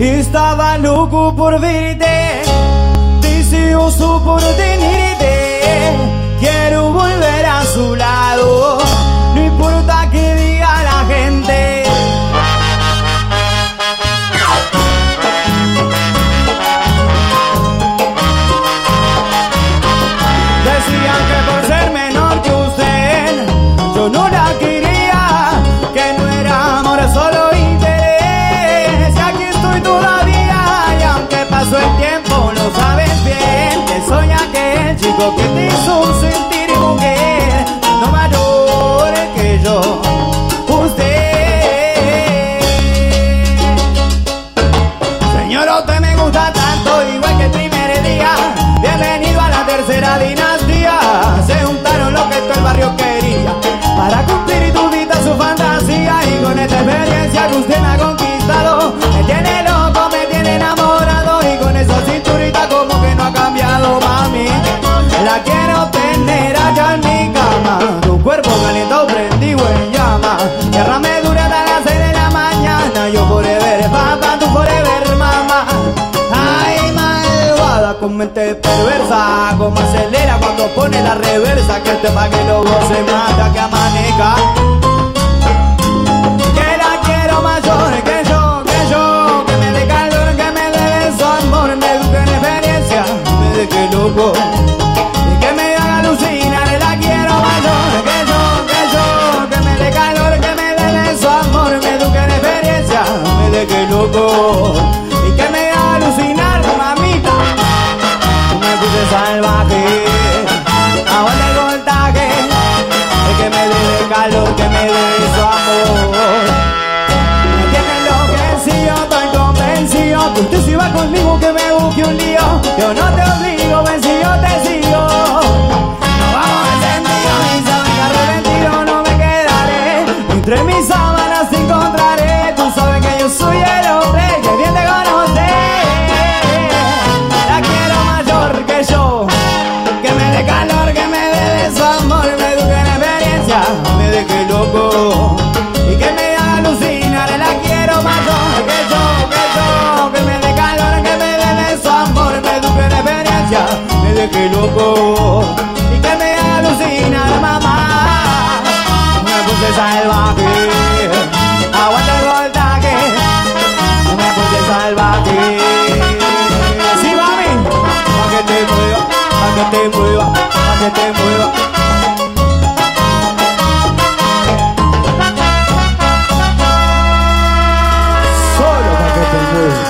Estaba loco por verte, deseoso por tenerte. Con mente perversa. Como acelera cuando pone la reversa. Que este pa' que luego se mata, que amanezca. Que la quiero mayor que yo, que yo. Que me dé calor, que me dé su amor. Me eduque en experiencia, me loco. Y que me haga alucinar, la quiero mayor que yo, que yo. Que me dé calor, que me dé su amor. Me eduque en experiencia, me deje loco. Entre mis sábanas encontraré. Tú sabes que yo soy el hombre que bien te conoce. La quiero mayor que yo. Que me dé calor, que me dé de su amor Me eduque en experiencia, me deje loco. Y que me haga alucinar, la quiero mayor que yo, que yo, que me dé calor, que me dé de su amor, me eduque en experiencia, me deje loco salvaje, aguanta el voltaje, me puse salvaje. Sí, mami, pa' que te mueva, pa' que te mueva, pa' que te mueva. Solo para que te muevas.